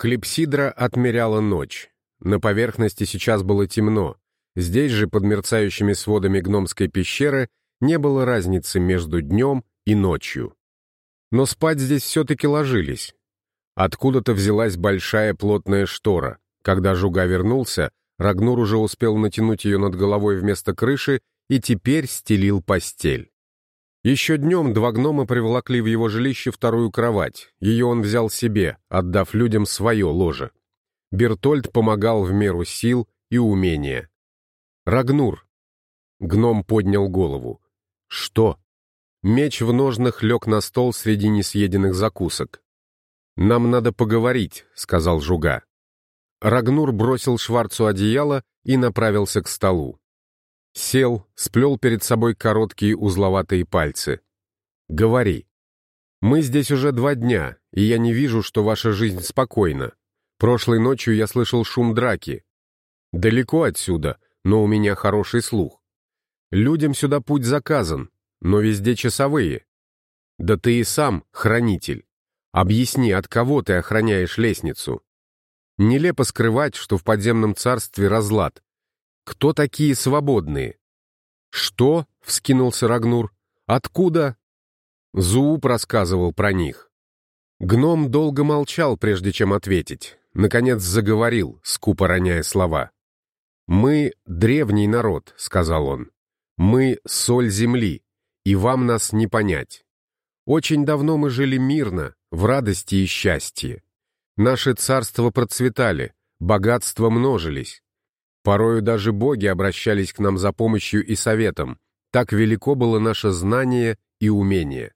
Клипсидра отмеряла ночь. На поверхности сейчас было темно. Здесь же, под мерцающими сводами гномской пещеры, не было разницы между днем и ночью. Но спать здесь все-таки ложились. Откуда-то взялась большая плотная штора. Когда Жуга вернулся, Рагнур уже успел натянуть ее над головой вместо крыши и теперь стелил постель. Еще днем два гнома приволокли в его жилище вторую кровать. Ее он взял себе, отдав людям свое ложе. Бертольд помогал в меру сил и умения. «Рагнур!» Гном поднял голову. «Что?» Меч в ножнах лег на стол среди несъеденных закусок. «Нам надо поговорить», — сказал Жуга. Рагнур бросил Шварцу одеяло и направился к столу. Сел, сплел перед собой короткие узловатые пальцы. «Говори. Мы здесь уже два дня, и я не вижу, что ваша жизнь спокойна. Прошлой ночью я слышал шум драки. Далеко отсюда, но у меня хороший слух. Людям сюда путь заказан, но везде часовые. Да ты и сам хранитель. Объясни, от кого ты охраняешь лестницу? Нелепо скрывать, что в подземном царстве разлад, кто такие свободные? Что? — вскинулся Рагнур. Откуда? Зууп рассказывал про них. Гном долго молчал, прежде чем ответить. Наконец заговорил, скупо роняя слова. «Мы — древний народ», — сказал он. «Мы — соль земли, и вам нас не понять. Очень давно мы жили мирно, в радости и счастье. Наши царства процветали, богатства множились. Порою даже боги обращались к нам за помощью и советом. Так велико было наше знание и умение.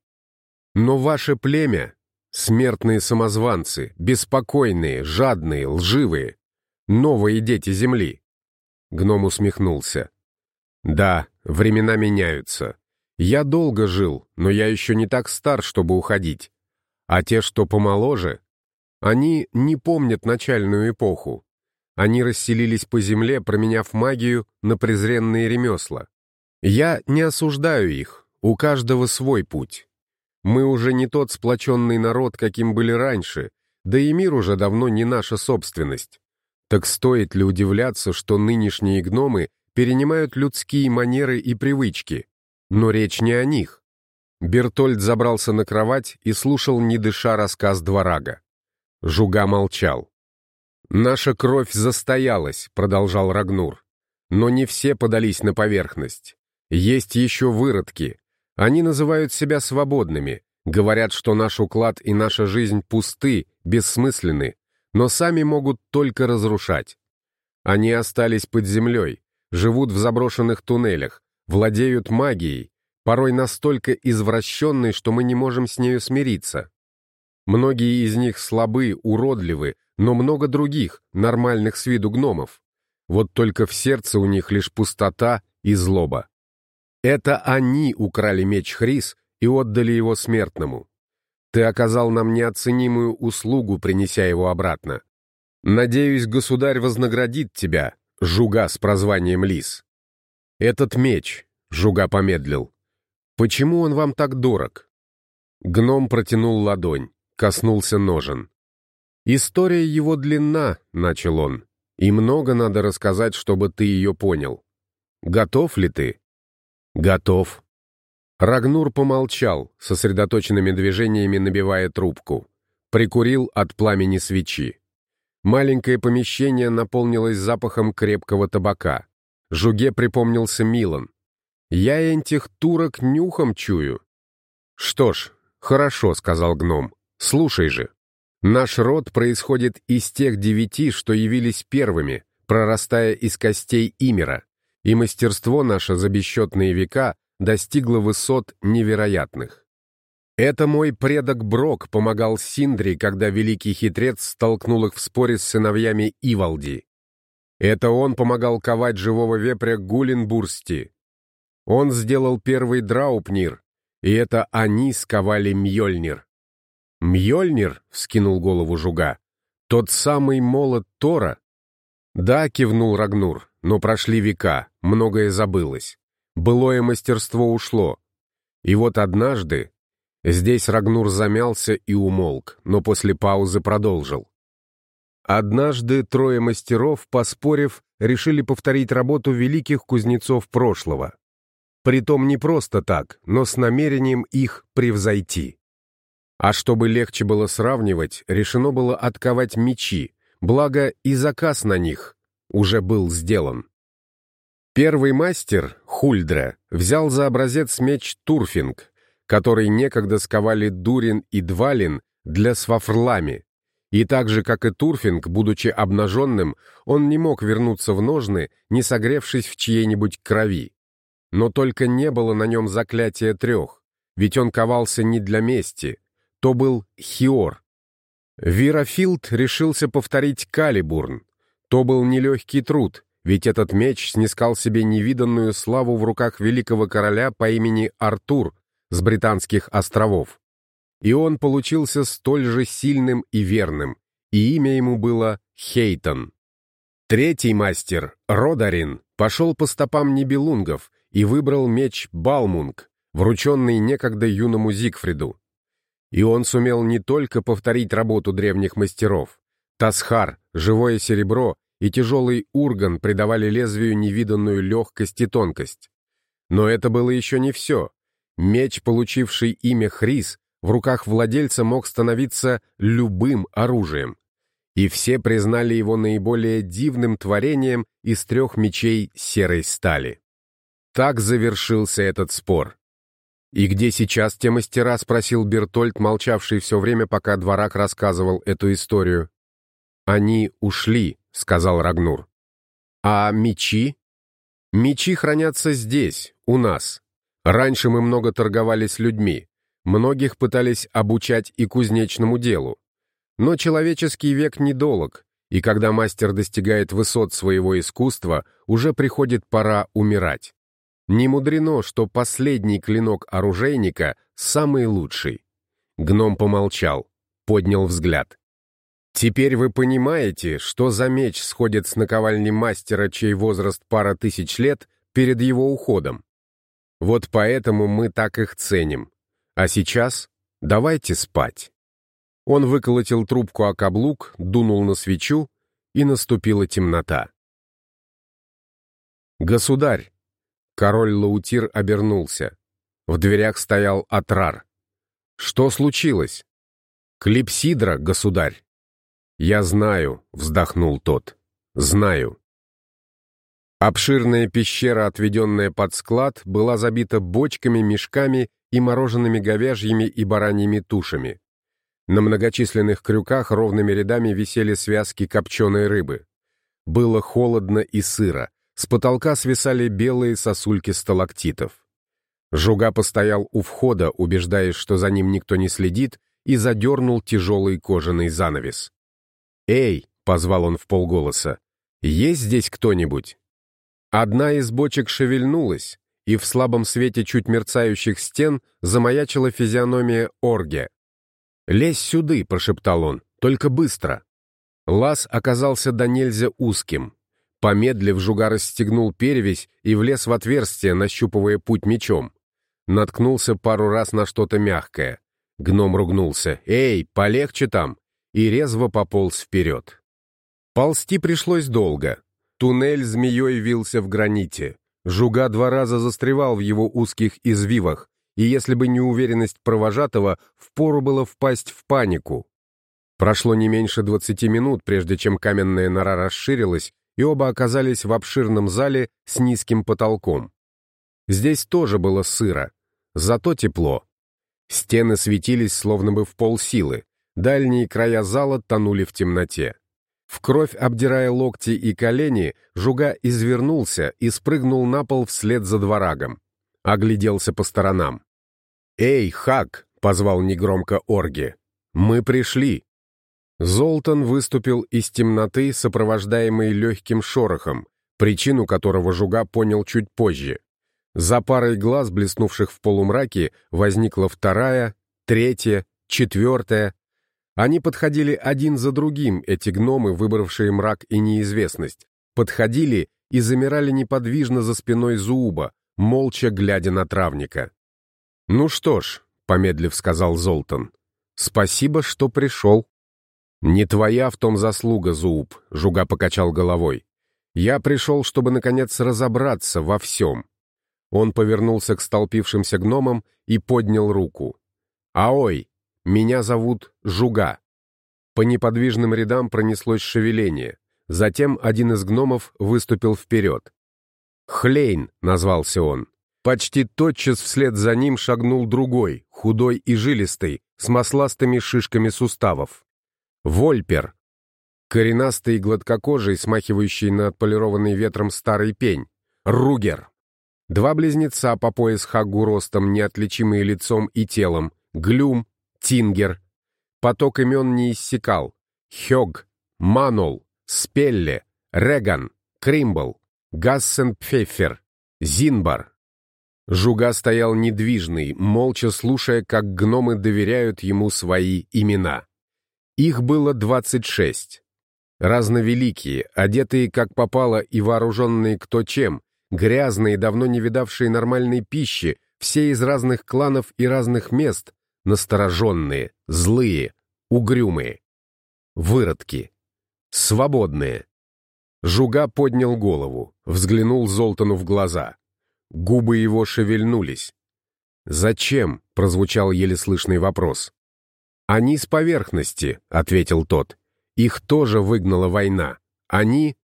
Но ваше племя — смертные самозванцы, беспокойные, жадные, лживые, новые дети земли. Гном усмехнулся. Да, времена меняются. Я долго жил, но я еще не так стар, чтобы уходить. А те, что помоложе, они не помнят начальную эпоху. Они расселились по земле, променяв магию на презренные ремесла. Я не осуждаю их, у каждого свой путь. Мы уже не тот сплоченный народ, каким были раньше, да и мир уже давно не наша собственность. Так стоит ли удивляться, что нынешние гномы перенимают людские манеры и привычки? Но речь не о них. Бертольд забрался на кровать и слушал, не дыша, рассказ Дворага. Жуга молчал. «Наша кровь застоялась», — продолжал Рагнур. «Но не все подались на поверхность. Есть еще выродки. Они называют себя свободными, говорят, что наш уклад и наша жизнь пусты, бессмысленны, но сами могут только разрушать. Они остались под землей, живут в заброшенных туннелях, владеют магией, порой настолько извращенной, что мы не можем с нею смириться. Многие из них слабы, уродливы, но много других, нормальных с виду гномов. Вот только в сердце у них лишь пустота и злоба. Это они украли меч Хрис и отдали его смертному. Ты оказал нам неоценимую услугу, принеся его обратно. Надеюсь, государь вознаградит тебя, жуга с прозванием Лис. Этот меч, жуга помедлил. Почему он вам так дорог? Гном протянул ладонь, коснулся ножен. «История его длинна», — начал он, — «и много надо рассказать, чтобы ты ее понял. Готов ли ты?» «Готов». Рагнур помолчал, сосредоточенными движениями набивая трубку. Прикурил от пламени свечи. Маленькое помещение наполнилось запахом крепкого табака. Жуге припомнился Милан. «Я этих турок нюхом чую». «Что ж, хорошо», — сказал гном. «Слушай же». Наш род происходит из тех девяти, что явились первыми, прорастая из костей Имера, и мастерство наше за бесчетные века достигло высот невероятных. Это мой предок Брок помогал Синдри, когда великий хитрец столкнул их в споре с сыновьями Ивалди. Это он помогал ковать живого вепря Гулинбурсти. Он сделал первый Драупнир, и это они сковали Мьёльнир. «Мьёльнир?» — вскинул голову Жуга. «Тот самый молот Тора?» «Да», — кивнул Рагнур, — «но прошли века, многое забылось. Былое мастерство ушло. И вот однажды...» Здесь Рагнур замялся и умолк, но после паузы продолжил. Однажды трое мастеров, поспорив, решили повторить работу великих кузнецов прошлого. Притом не просто так, но с намерением их превзойти. А чтобы легче было сравнивать, решено было отковать мечи, благо и заказ на них уже был сделан. Первый мастер, Хульдра, взял за образец меч Турфинг, который некогда сковали Дурин и Двалин для Свафрлами. И так же, как и Турфинг, будучи обнаженным, он не мог вернуться в ножны, не согревшись в чьей-нибудь крови. Но только не было на нем заклятия трех, ведь он ковался не для мести, то был Хиор. Вирафилд решился повторить Калибурн. То был нелегкий труд, ведь этот меч снискал себе невиданную славу в руках великого короля по имени Артур с Британских островов. И он получился столь же сильным и верным, и имя ему было Хейтон. Третий мастер, Родарин, пошел по стопам Нибелунгов и выбрал меч Балмунг, врученный некогда юному Зигфриду. И он сумел не только повторить работу древних мастеров. Тасхар, живое серебро и тяжелый урган придавали лезвию невиданную легкость и тонкость. Но это было еще не все. Меч, получивший имя Хрис, в руках владельца мог становиться любым оружием. И все признали его наиболее дивным творением из трех мечей серой стали. Так завершился этот спор. «И где сейчас те мастера?» — спросил Бертольд, молчавший все время, пока Дворак рассказывал эту историю. «Они ушли», — сказал Рагнур. «А мечи?» «Мечи хранятся здесь, у нас. Раньше мы много торговали с людьми. Многих пытались обучать и кузнечному делу. Но человеческий век недолог, и когда мастер достигает высот своего искусства, уже приходит пора умирать. Не мудрено, что последний клинок оружейника самый лучший. Гном помолчал, поднял взгляд. Теперь вы понимаете, что за меч сходит с наковальни мастера, чей возраст пара тысяч лет, перед его уходом. Вот поэтому мы так их ценим. А сейчас давайте спать. Он выколотил трубку о каблук, дунул на свечу, и наступила темнота. «Государь!» Король Лаутир обернулся. В дверях стоял Атрар. «Что случилось?» «Клипсидра, государь». «Я знаю», — вздохнул тот. «Знаю». Обширная пещера, отведенная под склад, была забита бочками, мешками и мороженными говяжьими и бараньими тушами. На многочисленных крюках ровными рядами висели связки копченой рыбы. Было холодно и сыро. С потолка свисали белые сосульки сталактитов. Жуга постоял у входа, убеждаясь, что за ним никто не следит, и задернул тяжелый кожаный занавес. «Эй!» — позвал он в полголоса. «Есть здесь кто-нибудь?» Одна из бочек шевельнулась, и в слабом свете чуть мерцающих стен замаячила физиономия Орге. «Лезь сюды!» — прошептал он. «Только быстро!» Лаз оказался до нельзя узким. Помедлив, Жуга расстегнул перевязь и влез в отверстие, нащупывая путь мечом. Наткнулся пару раз на что-то мягкое. Гном ругнулся. «Эй, полегче там!» и резво пополз вперед. Ползти пришлось долго. Туннель змеей вился в граните. Жуга два раза застревал в его узких извивах, и если бы не уверенность провожатого, впору было впасть в панику. Прошло не меньше двадцати минут, прежде чем каменная нора расширилась, и оба оказались в обширном зале с низким потолком. Здесь тоже было сыро, зато тепло. Стены светились словно бы в полсилы, дальние края зала тонули в темноте. В кровь обдирая локти и колени, Жуга извернулся и спрыгнул на пол вслед за дворагом. Огляделся по сторонам. «Эй, Хак!» — позвал негромко Орги. «Мы пришли!» Золтан выступил из темноты, сопровождаемый легким шорохом, причину которого Жуга понял чуть позже. За парой глаз, блеснувших в полумраке, возникла вторая, третья, четвертая. Они подходили один за другим, эти гномы, выбравшие мрак и неизвестность. Подходили и замирали неподвижно за спиной Зууба, молча глядя на травника. «Ну что ж», — помедлив сказал Золтан, — «спасибо, что пришел». «Не твоя в том заслуга, Зуб», — Жуга покачал головой. «Я пришел, чтобы, наконец, разобраться во всем». Он повернулся к столпившимся гномам и поднял руку. «Аой, меня зовут Жуга». По неподвижным рядам пронеслось шевеление. Затем один из гномов выступил вперед. «Хлейн», — назвался он. Почти тотчас вслед за ним шагнул другой, худой и жилистый, с масластыми шишками суставов. Вольпер. Коренастый и гладкокожий, смахивающий на отполированный ветром старый пень. Ругер. Два близнеца по пояс хагу ростом, неотличимые лицом и телом. Глюм, Тингер. Поток имен не иссякал. Хёг, Манол, Спелле, Реган, Кримбл, Гассенпфеффер, Зинбар. Жуга стоял недвижный, молча слушая, как гномы доверяют ему свои имена. Их было двадцать шесть. Разновеликие, одетые как попало и вооруженные кто чем, грязные, давно не видавшие нормальной пищи, все из разных кланов и разных мест, настороженные, злые, угрюмые. Выродки. Свободные. Жуга поднял голову, взглянул Золтану в глаза. Губы его шевельнулись. «Зачем?» — прозвучал еле слышный вопрос. «Они с поверхности», — ответил тот. «Их тоже выгнала война. Они...»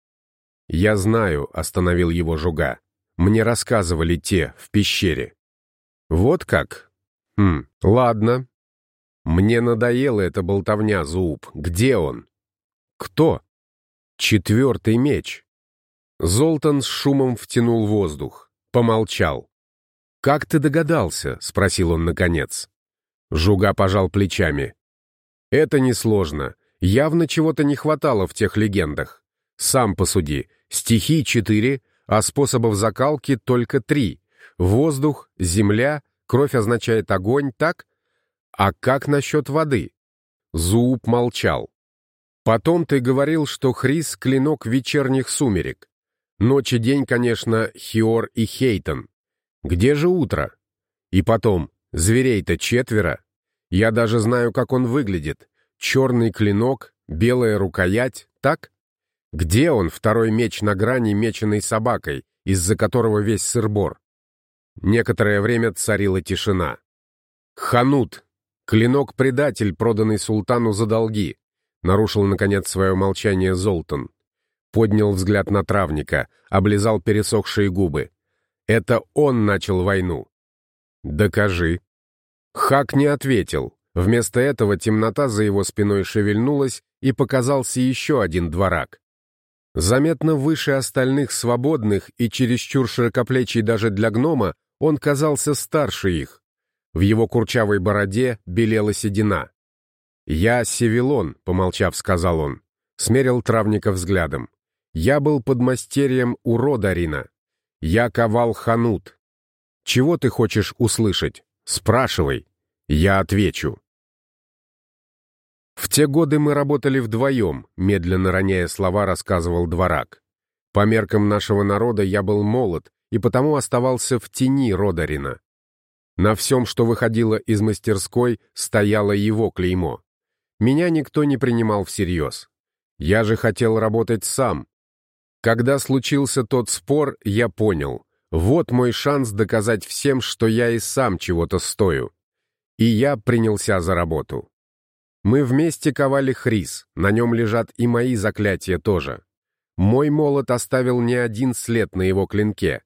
«Я знаю», — остановил его Жуга. «Мне рассказывали те в пещере». «Вот как?» «Хм, ладно». «Мне надоела эта болтовня, Зуб. Где он?» «Кто?» «Четвертый меч». Золтан с шумом втянул воздух. Помолчал. «Как ты догадался?» — спросил он наконец. Жуга пожал плечами. «Это несложно. Явно чего-то не хватало в тех легендах. Сам посуди. Стихий четыре, а способов закалки только три. Воздух, земля, кровь означает огонь, так? А как насчет воды?» Зуб молчал. «Потом ты говорил, что Хрис — клинок вечерних сумерек. Ночь и день, конечно, Хиор и Хейтон. Где же утро? И потом, зверей-то четверо. Я даже знаю, как он выглядит. Черный клинок, белая рукоять, так? Где он, второй меч на грани, меченной собакой, из-за которого весь сырбор? Некоторое время царила тишина. Ханут, клинок-предатель, проданный султану за долги, нарушил, наконец, свое молчание Золтан поднял взгляд на травника, облизал пересохшие губы. Это он начал войну. «Докажи». Хак не ответил. Вместо этого темнота за его спиной шевельнулась, и показался еще один дворак. Заметно выше остальных свободных и чересчур широкоплечий даже для гнома, он казался старше их. В его курчавой бороде белела седина. «Я Севилон», — помолчав, сказал он. Смерил травника взглядом. Я был подмастерьем у Родарина. Я ковал ханут. Чего ты хочешь услышать? Спрашивай. Я отвечу. В те годы мы работали вдвоем, медленно роняя слова, рассказывал Дворак. По меркам нашего народа я был молод и потому оставался в тени Родарина. На всем, что выходило из мастерской, стояло его клеймо. Меня никто не принимал всерьез. Я же хотел работать сам, когда случился тот спор, я понял. Вот мой шанс доказать всем, что я и сам чего-то стою. И я принялся за работу. Мы вместе ковали хрис, на нем лежат и мои заклятия тоже. Мой молот оставил не один след на его клинке.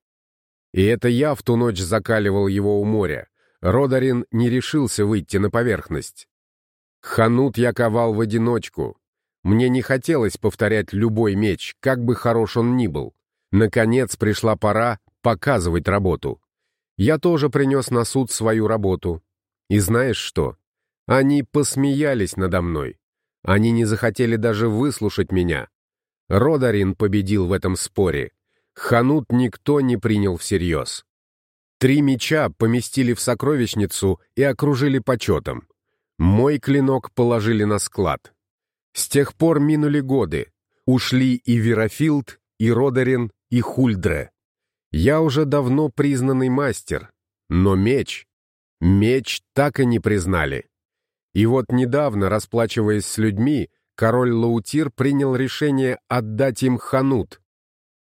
И это я в ту ночь закаливал его у моря. Родарин не решился выйти на поверхность. Ханут я ковал в одиночку, мне не хотелось повторять любой меч, как бы хорош он ни был. Наконец пришла пора показывать работу. Я тоже принес на суд свою работу. И знаешь что? Они посмеялись надо мной. Они не захотели даже выслушать меня. Родарин победил в этом споре. Ханут никто не принял всерьез. Три меча поместили в сокровищницу и окружили почетом. Мой клинок положили на склад. С тех пор минули годы. Ушли и Верофилд, и Родарин, и Хульдре. Я уже давно признанный мастер. Но меч... Меч так и не признали. И вот недавно, расплачиваясь с людьми, король Лаутир принял решение отдать им ханут.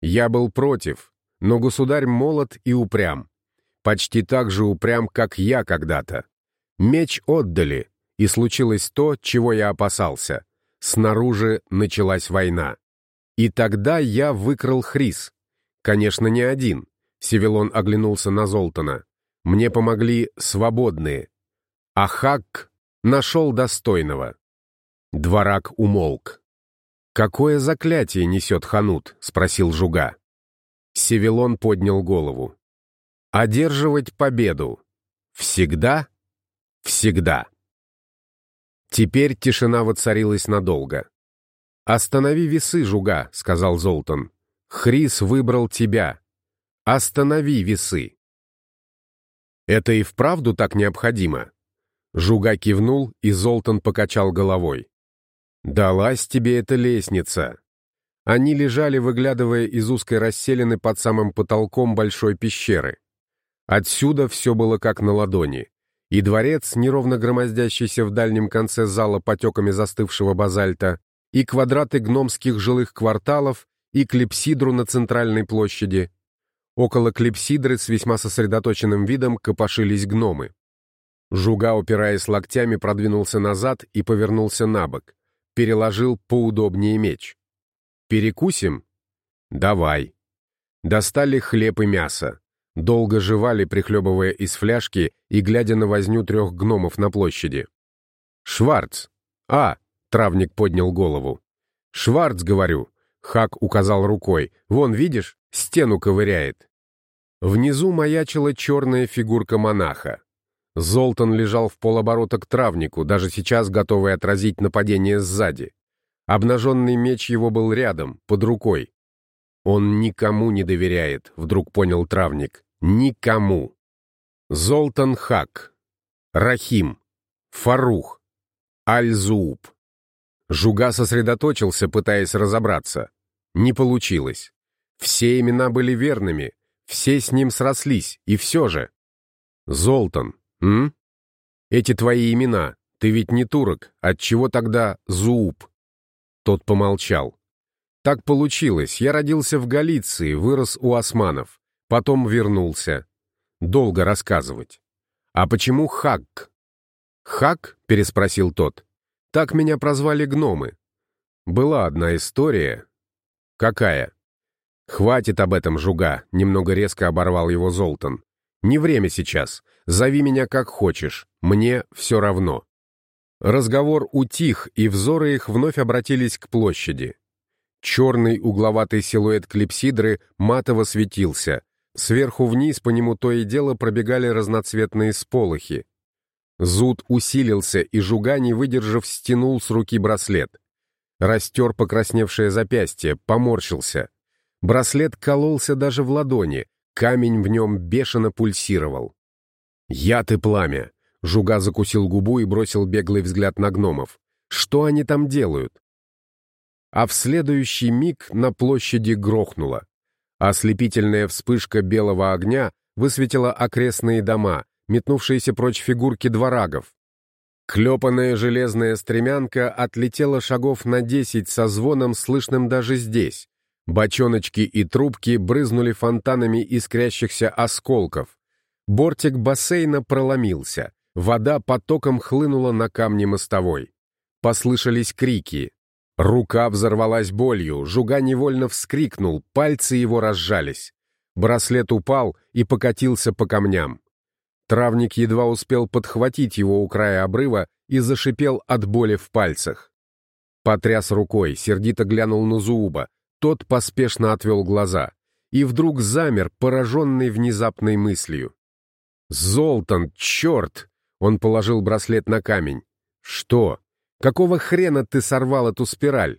Я был против, но государь молод и упрям. Почти так же упрям, как я когда-то. Меч отдали, и случилось то, чего я опасался. Снаружи началась война. И тогда я выкрал Хрис. Конечно, не один. Севилон оглянулся на Золтана. Мне помогли свободные. А Хак нашел достойного. Дворак умолк. «Какое заклятие несет Ханут?» — спросил Жуга. Севилон поднял голову. «Одерживать победу. Всегда? Всегда». Теперь тишина воцарилась надолго. «Останови весы, Жуга», — сказал Золтан. «Хрис выбрал тебя. Останови весы». «Это и вправду так необходимо?» Жуга кивнул, и Золтан покачал головой. «Далась тебе эта лестница!» Они лежали, выглядывая из узкой расселины под самым потолком большой пещеры. Отсюда все было как на ладони. И дворец, неровно громоздящийся в дальнем конце зала потеками застывшего базальта, и квадраты гномских жилых кварталов, и клипсидру на центральной площади. Около клипсидры с весьма сосредоточенным видом копошились гномы. Жуга, упираясь локтями, продвинулся назад и повернулся на бок переложил поудобнее меч. «Перекусим?» «Давай». Достали хлеб и мясо. Долго жевали, прихлебывая из фляжки и глядя на возню трех гномов на площади. «Шварц!» «А!» — травник поднял голову. «Шварц, говорю!» — Хак указал рукой. «Вон, видишь, стену ковыряет». Внизу маячила черная фигурка монаха. Золтан лежал в полоборота к травнику, даже сейчас готовый отразить нападение сзади. Обнаженный меч его был рядом, под рукой. «Он никому не доверяет», — вдруг понял травник. «Никому». Золтан Хак, Рахим, Фарух, Аль-Зууб. Жуга сосредоточился, пытаясь разобраться. Не получилось. Все имена были верными, все с ним срослись, и все же. Золтан, М? Эти твои имена. Ты ведь не турок. Отчего тогда Зууп? Тот помолчал. Так получилось. Я родился в Галиции, вырос у османов. Потом вернулся. Долго рассказывать. А почему Хак? Хак? переспросил тот. Так меня прозвали гномы. Была одна история. Какая? Хватит об этом, жуга, немного резко оборвал его Золтан. Не время сейчас. Зови меня как хочешь. Мне все равно». Разговор утих, и взоры их вновь обратились к площади. Черный угловатый силуэт клипсидры матово светился. Сверху вниз по нему то и дело пробегали разноцветные сполохи. Зуд усилился, и Жуга, не выдержав, стянул с руки браслет. Растер покрасневшее запястье, поморщился. Браслет кололся даже в ладони, Камень в нем бешено пульсировал. «Яд и пламя!» Жуга закусил губу и бросил беглый взгляд на гномов. «Что они там делают?» А в следующий миг на площади грохнуло. Ослепительная вспышка белого огня высветила окрестные дома, метнувшиеся прочь фигурки дворагов. Клепанная железная стремянка отлетела шагов на десять со звоном, слышным даже здесь. Бочоночки и трубки брызнули фонтанами искрящихся осколков. Бортик бассейна проломился. Вода потоком хлынула на камни мостовой. Послышались крики. Рука взорвалась болью, жуга невольно вскрикнул, пальцы его разжались. Браслет упал и покатился по камням. Травник едва успел подхватить его у края обрыва и зашипел от боли в пальцах. Потряс рукой, сердито глянул на Зууба, тот поспешно отвел глаза и вдруг замер, пораженный внезапной мыслью. «Золтан, черт!» Он положил браслет на камень. «Что? Какого хрена ты сорвал эту спираль?»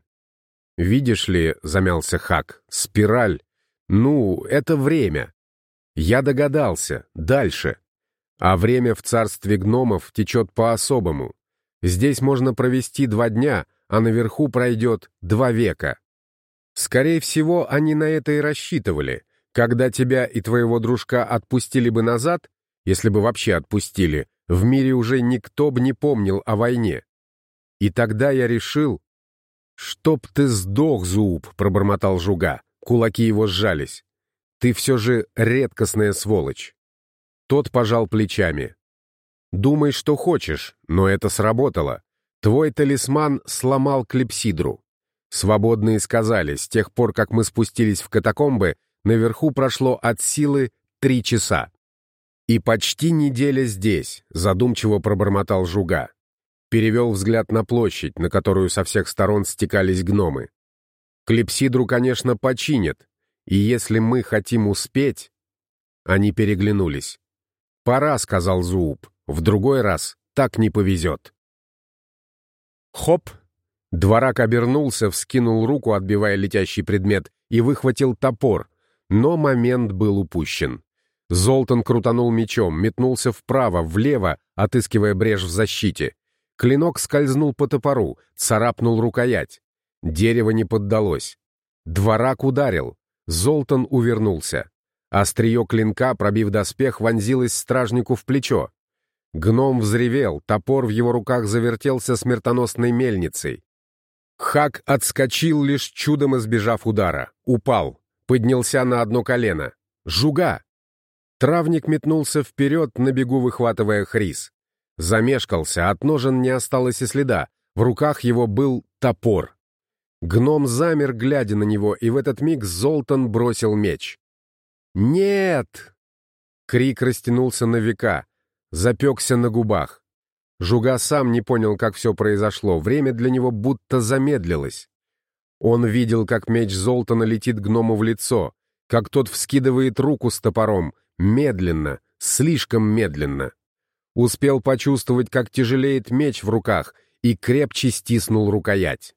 «Видишь ли», — замялся Хак, — «спираль. Ну, это время. Я догадался. Дальше. А время в царстве гномов течет по-особому. Здесь можно провести два дня, а наверху пройдет два века. Скорее всего, они на это и рассчитывали. Когда тебя и твоего дружка отпустили бы назад, если бы вообще отпустили, в мире уже никто бы не помнил о войне. И тогда я решил, «Чтоб ты сдох, Зуб!» — пробормотал Жуга. Кулаки его сжались. «Ты все же редкостная сволочь». Тот пожал плечами. «Думай, что хочешь, но это сработало. Твой талисман сломал клепсидру. Свободные сказали, с тех пор, как мы спустились в катакомбы, наверху прошло от силы три часа. И почти неделя здесь, задумчиво пробормотал Жуга. Перевел взгляд на площадь, на которую со всех сторон стекались гномы. Клепсидру, конечно, починят, и если мы хотим успеть... Они переглянулись. «Пора», — сказал Зуб. «в другой раз так не повезет». Хоп! Дворак обернулся, вскинул руку, отбивая летящий предмет, и выхватил топор, но момент был упущен. Золтан крутанул мечом, метнулся вправо, влево, отыскивая брешь в защите. Клинок скользнул по топору, царапнул рукоять. Дерево не поддалось. Дворак ударил. Золтан увернулся. Острие клинка, пробив доспех, вонзилось стражнику в плечо. Гном взревел, топор в его руках завертелся смертоносной мельницей. Хак отскочил, лишь чудом избежав удара. Упал. Поднялся на одно колено. «Жуга!» Травник метнулся вперед, на бегу выхватывая хрис. Замешкался, от ножен не осталось и следа. В руках его был топор. Гном замер, глядя на него, и в этот миг Золтан бросил меч. «Нет!» Крик растянулся на века, запекся на губах. Жуга сам не понял, как все произошло, время для него будто замедлилось. Он видел, как меч Золтана летит гному в лицо, как тот вскидывает руку с топором, медленно, слишком медленно. Успел почувствовать, как тяжелеет меч в руках, и крепче стиснул рукоять.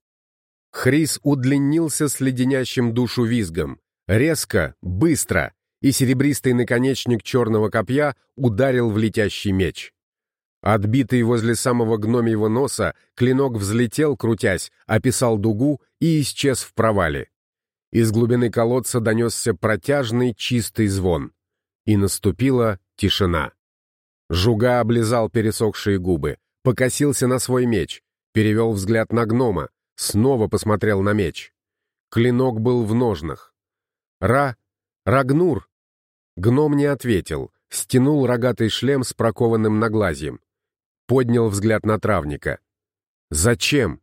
Хрис удлинился с леденящим душу визгом. Резко, быстро, и серебристый наконечник черного копья ударил в летящий меч. Отбитый возле самого гномьего носа, клинок взлетел, крутясь, описал дугу и исчез в провале. Из глубины колодца донесся протяжный чистый звон. И наступила тишина. Жуга облизал пересохшие губы, покосился на свой меч, перевел взгляд на гнома, Снова посмотрел на меч. Клинок был в ножнах. «Ра... Рагнур!» Гном не ответил, стянул рогатый шлем с прокованным наглазьем. Поднял взгляд на травника. «Зачем?»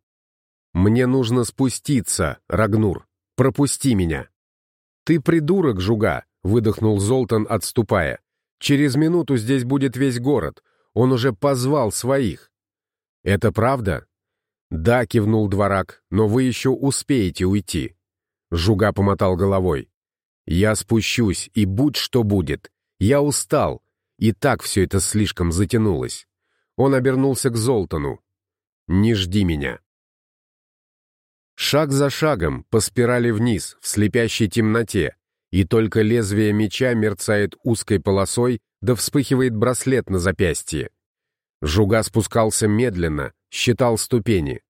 «Мне нужно спуститься, Рагнур. Пропусти меня». «Ты придурок, жуга!» — выдохнул Золтан, отступая. «Через минуту здесь будет весь город. Он уже позвал своих». «Это правда?» «Да», — кивнул дворак, — «но вы еще успеете уйти». Жуга помотал головой. «Я спущусь, и будь что будет. Я устал, и так все это слишком затянулось». Он обернулся к Золтану. «Не жди меня». Шаг за шагом, по спирали вниз, в слепящей темноте, и только лезвие меча мерцает узкой полосой, да вспыхивает браслет на запястье. Жуга спускался медленно, считал ступени.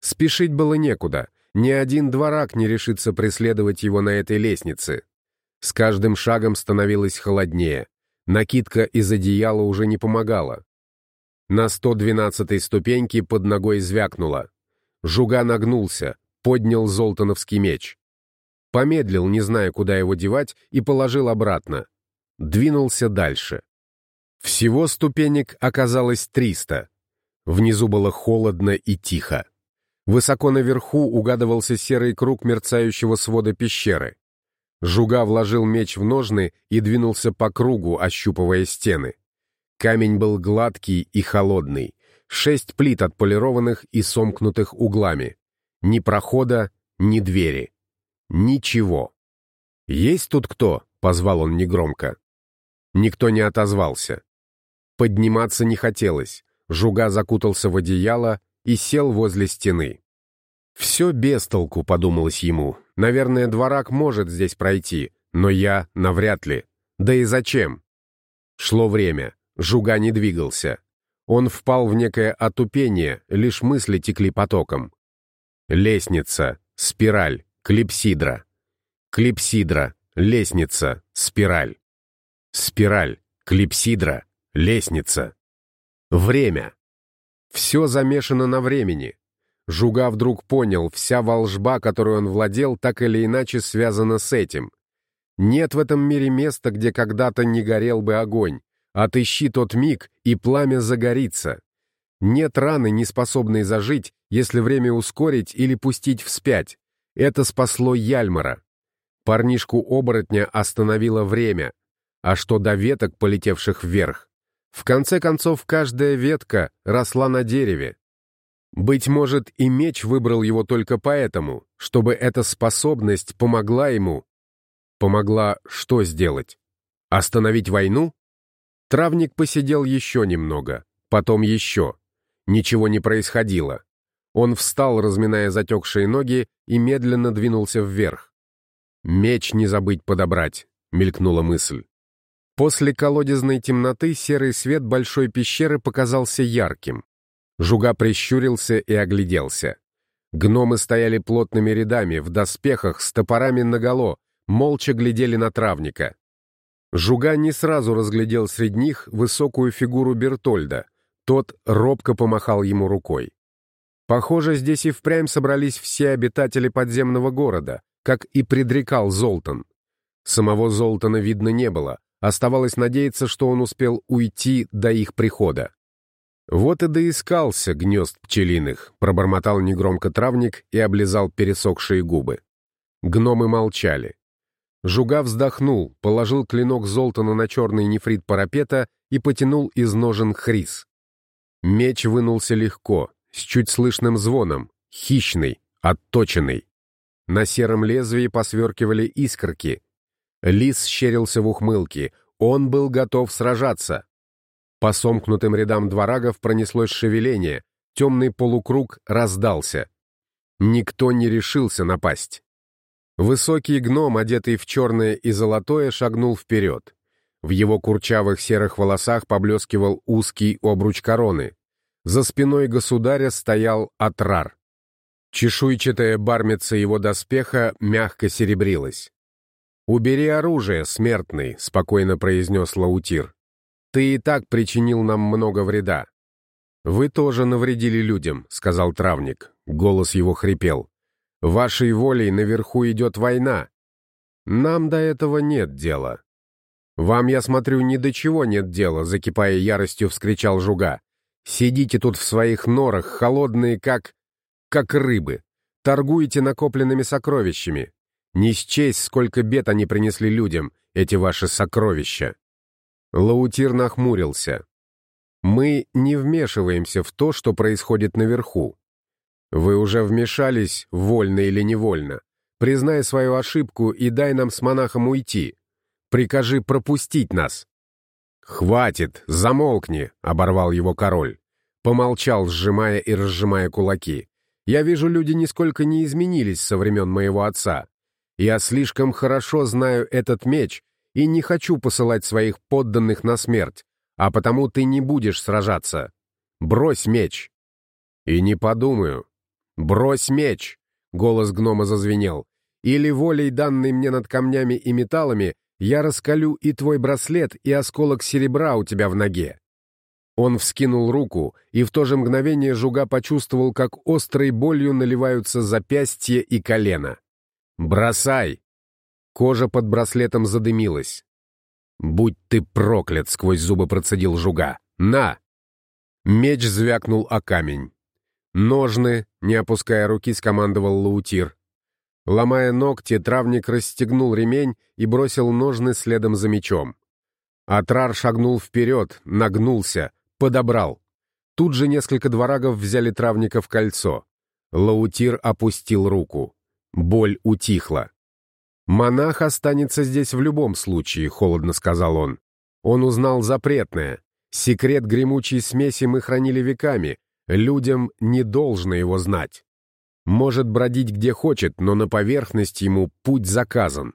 Спешить было некуда, ни один дворак не решится преследовать его на этой лестнице. С каждым шагом становилось холоднее. Накидка из одеяла уже не помогала. На 112-й ступеньке под ногой звякнуло. Жуга нагнулся, поднял золтановский меч. Помедлил, не зная, куда его девать, и положил обратно. Двинулся дальше. Всего ступенек оказалось 300. Внизу было холодно и тихо. Высоко наверху угадывался серый круг мерцающего свода пещеры. Жуга вложил меч в ножны и двинулся по кругу, ощупывая стены. Камень был гладкий и холодный. Шесть плит отполированных и сомкнутых углами. Ни прохода, ни двери. Ничего. «Есть тут кто?» — позвал он негромко. Никто не отозвался. Подниматься не хотелось. Жуга закутался в одеяло и сел возле стены. «Все без толку», — подумалось ему. «Наверное, дворак может здесь пройти, но я навряд ли. Да и зачем?» Шло время. Жуга не двигался. Он впал в некое отупение, лишь мысли текли потоком. Лестница, спираль, клипсидра. Клипсидра, лестница, спираль. Спираль, клипсидра, Лестница. Время. Все замешано на времени. Жуга вдруг понял, вся волжба, которой он владел, так или иначе связана с этим. Нет в этом мире места, где когда-то не горел бы огонь. Отыщи тот миг, и пламя загорится. Нет раны, не способной зажить, если время ускорить или пустить вспять. Это спасло Яльмара. Парнишку-оборотня остановило время. А что до веток, полетевших вверх? В конце концов, каждая ветка росла на дереве. Быть может, и меч выбрал его только поэтому, чтобы эта способность помогла ему. Помогла что сделать? Остановить войну? Травник посидел еще немного, потом еще. Ничего не происходило. Он встал, разминая затекшие ноги, и медленно двинулся вверх. «Меч не забыть подобрать», — мелькнула мысль. После колодезной темноты серый свет большой пещеры показался ярким. Жуга прищурился и огляделся. Гномы стояли плотными рядами, в доспехах, с топорами наголо, молча глядели на травника. Жуга не сразу разглядел среди них высокую фигуру Бертольда — тот робко помахал ему рукой. Похоже, здесь и впрямь собрались все обитатели подземного города, как и предрекал Золтан. Самого Золтана видно не было, оставалось надеяться, что он успел уйти до их прихода. «Вот и доискался гнезд пчелиных», — пробормотал негромко травник и облизал пересохшие губы. Гномы молчали. Жуга вздохнул, положил клинок Золтана на черный нефрит парапета и потянул из ножен хрис. Меч вынулся легко, с чуть слышным звоном, хищный, отточенный. На сером лезвии посверкивали искорки. Лис щерился в ухмылке, он был готов сражаться. По сомкнутым рядам дворагов пронеслось шевеление, темный полукруг раздался. Никто не решился напасть. Высокий гном, одетый в черное и золотое, шагнул вперед. В его курчавых серых волосах поблескивал узкий обруч короны. За спиной государя стоял Атрар. Чешуйчатая бармица его доспеха мягко серебрилась. «Убери оружие, смертный», — спокойно произнес Лаутир. «Ты и так причинил нам много вреда». «Вы тоже навредили людям», — сказал травник. Голос его хрипел. «Вашей волей наверху идет война. Нам до этого нет дела. «Вам, я смотрю, ни до чего нет дела», — закипая яростью, вскричал Жуга. «Сидите тут в своих норах, холодные, как... как рыбы. Торгуете накопленными сокровищами. Не счесть, сколько бед они принесли людям, эти ваши сокровища». Лаутир нахмурился. «Мы не вмешиваемся в то, что происходит наверху. Вы уже вмешались, вольно или невольно. Признай свою ошибку и дай нам с монахом уйти. Прикажи пропустить нас». «Хватит, замолкни», — оборвал его король. Помолчал, сжимая и разжимая кулаки. «Я вижу, люди нисколько не изменились со времен моего отца. Я слишком хорошо знаю этот меч и не хочу посылать своих подданных на смерть, а потому ты не будешь сражаться. Брось меч». «И не подумаю». «Брось меч!» — голос гнома зазвенел. «Или волей, данной мне над камнями и металлами, я раскалю и твой браслет, и осколок серебра у тебя в ноге». Он вскинул руку, и в то же мгновение Жуга почувствовал, как острой болью наливаются запястье и колено. «Бросай!» Кожа под браслетом задымилась. «Будь ты проклят!» — сквозь зубы процедил Жуга. «На!» Меч звякнул о камень. «Ножны!» — не опуская руки, скомандовал Лаутир. Ломая ногти, травник расстегнул ремень и бросил ножны следом за мечом. Атрар шагнул вперед, нагнулся, подобрал. Тут же несколько дворагов взяли травника в кольцо. Лаутир опустил руку. Боль утихла. «Монах останется здесь в любом случае», — холодно сказал он. Он узнал запретное. Секрет гремучей смеси мы хранили веками. Людям не должно его знать. Может бродить где хочет, но на поверхность ему путь заказан.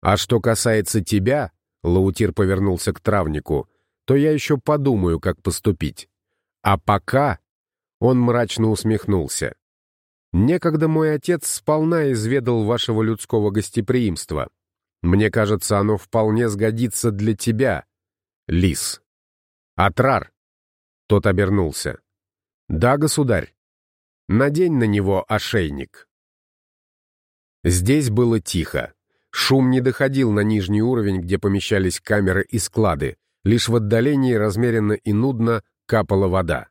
А что касается тебя, Лаутир повернулся к травнику, то я еще подумаю, как поступить. А пока... Он мрачно усмехнулся. Некогда мой отец сполна изведал вашего людского гостеприимства. Мне кажется, оно вполне сгодится для тебя, лис. Атрар. Тот обернулся. Да, государь. Надень на него ошейник. Здесь было тихо. Шум не доходил на нижний уровень, где помещались камеры и склады. Лишь в отдалении размеренно и нудно капала вода.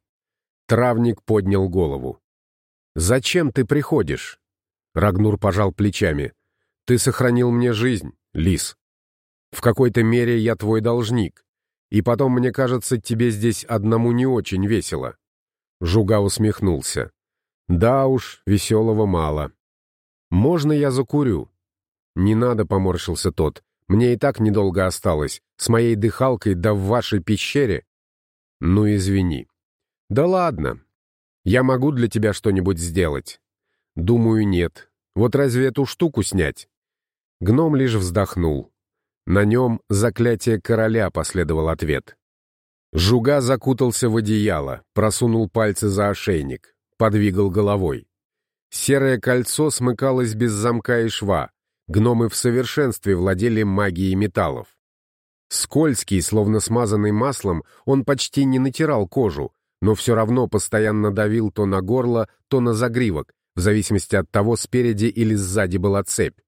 Травник поднял голову. «Зачем ты приходишь?» Рагнур пожал плечами. «Ты сохранил мне жизнь, лис. В какой-то мере я твой должник. И потом, мне кажется, тебе здесь одному не очень весело». Жуга усмехнулся. «Да уж, веселого мало. Можно я закурю?» «Не надо», — поморщился тот. «Мне и так недолго осталось. С моей дыхалкой да в вашей пещере». «Ну, извини». «Да ладно. Я могу для тебя что-нибудь сделать?» «Думаю, нет. Вот разве эту штуку снять?» Гном лишь вздохнул. На нем заклятие короля последовал ответ. Жуга закутался в одеяло, просунул пальцы за ошейник, подвигал головой. Серое кольцо смыкалось без замка и шва. Гномы в совершенстве владели магией металлов. Скользкий, словно смазанный маслом, он почти не натирал кожу, но все равно постоянно давил то на горло, то на загривок, в зависимости от того, спереди или сзади была цепь.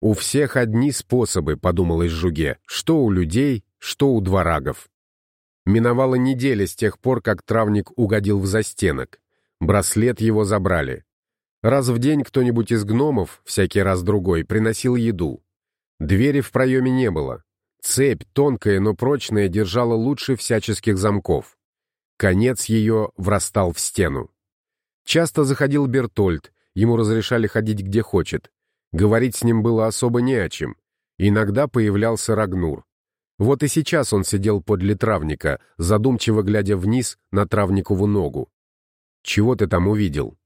«У всех одни способы», — подумалось Жуге, что у людей, что у дворагов. Миновала неделя с тех пор, как травник угодил в застенок. Браслет его забрали. Раз в день кто-нибудь из гномов, всякий раз другой, приносил еду. Двери в проеме не было. Цепь, тонкая, но прочная, держала лучше всяческих замков. Конец ее врастал в стену. Часто заходил Бертольд, ему разрешали ходить где хочет. Говорить с ним было особо не о чем. Иногда появлялся Рагнур. Вот и сейчас он сидел подле травника, задумчиво глядя вниз на травникову ногу. «Чего ты там увидел?»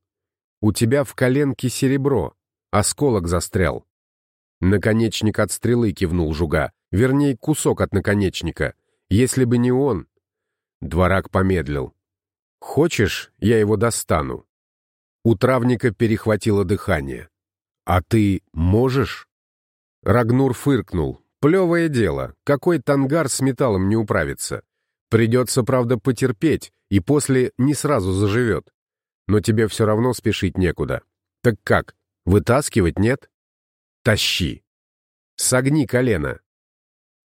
«У тебя в коленке серебро, осколок застрял». Наконечник от стрелы кивнул Жуга, вернее, кусок от наконечника. Если бы не он... Дворак помедлил. «Хочешь, я его достану?» У травника перехватило дыхание. «А ты можешь?» Рагнур фыркнул. «Плевое дело. Какой тангар с металлом не управится? Придется, правда, потерпеть, и после не сразу заживет. Но тебе все равно спешить некуда. Так как, вытаскивать нет? Тащи. Согни колено».